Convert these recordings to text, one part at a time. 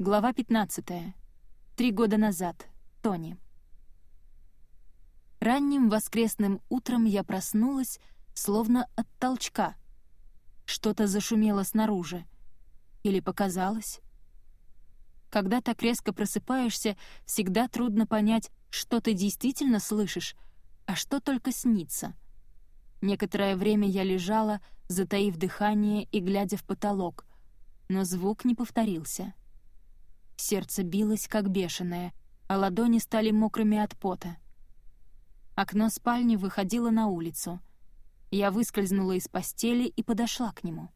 Глава 15. Три года назад. Тони. Ранним воскресным утром я проснулась, словно от толчка. Что-то зашумело снаружи. Или показалось? Когда так резко просыпаешься, всегда трудно понять, что ты действительно слышишь, а что только снится. Некоторое время я лежала, затаив дыхание и глядя в потолок, но звук не повторился. Сердце билось, как бешеное, а ладони стали мокрыми от пота. Окно спальни выходило на улицу. Я выскользнула из постели и подошла к нему.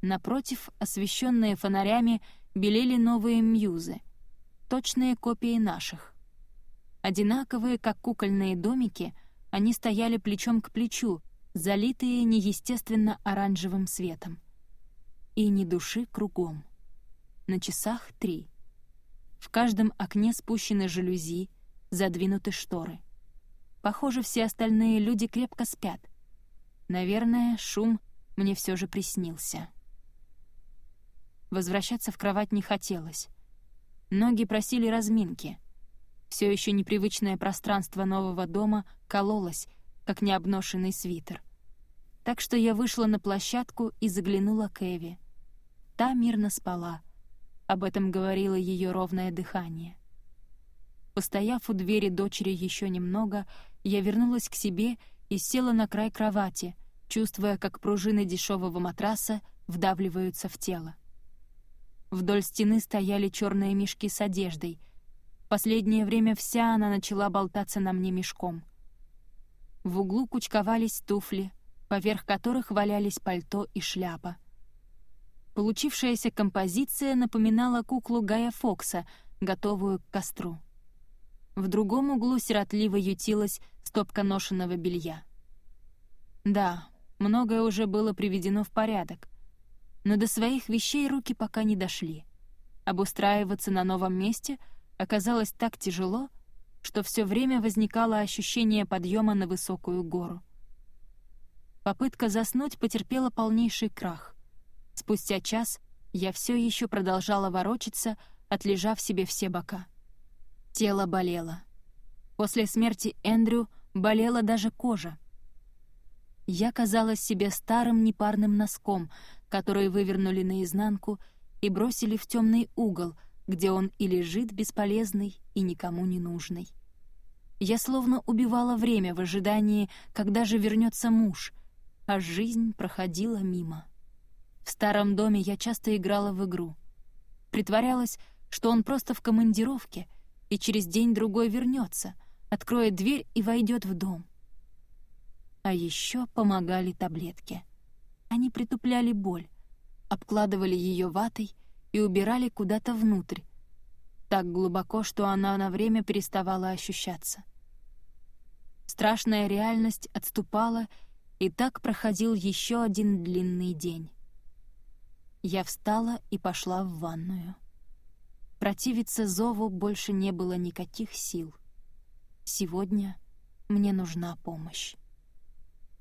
Напротив, освещенные фонарями, белели новые мьюзы, точные копии наших. Одинаковые, как кукольные домики, они стояли плечом к плечу, залитые неестественно оранжевым светом. И ни души кругом. На часах три. В каждом окне спущены жалюзи, задвинуты шторы. Похоже, все остальные люди крепко спят. Наверное, шум мне все же приснился. Возвращаться в кровать не хотелось. Ноги просили разминки. Все еще непривычное пространство нового дома кололось, как необношенный свитер. Так что я вышла на площадку и заглянула к Эви. Та мирно спала. Об этом говорило ее ровное дыхание. Постояв у двери дочери еще немного, я вернулась к себе и села на край кровати, чувствуя, как пружины дешевого матраса вдавливаются в тело. Вдоль стены стояли черные мешки с одеждой. Последнее время вся она начала болтаться на мне мешком. В углу кучковались туфли, поверх которых валялись пальто и шляпа. Получившаяся композиция напоминала куклу Гая Фокса, готовую к костру. В другом углу сиротливо ютилась стопка ношенного белья. Да, многое уже было приведено в порядок — но до своих вещей руки пока не дошли. Обустраиваться на новом месте оказалось так тяжело, что все время возникало ощущение подъема на высокую гору. Попытка заснуть потерпела полнейший крах. Спустя час я все еще продолжала ворочаться, отлежав себе все бока. Тело болело. После смерти Эндрю болела даже кожа. Я казалась себе старым непарным носком, который вывернули наизнанку и бросили в темный угол, где он и лежит бесполезный и никому не нужный. Я словно убивала время в ожидании, когда же вернется муж, а жизнь проходила мимо. В старом доме я часто играла в игру. Притворялась, что он просто в командировке и через день-другой вернется, откроет дверь и войдет в дом. А еще помогали таблетки — они притупляли боль, обкладывали ее ватой и убирали куда-то внутрь, так глубоко, что она на время переставала ощущаться. Страшная реальность отступала, и так проходил еще один длинный день. Я встала и пошла в ванную. Противиться зову больше не было никаких сил. Сегодня мне нужна помощь.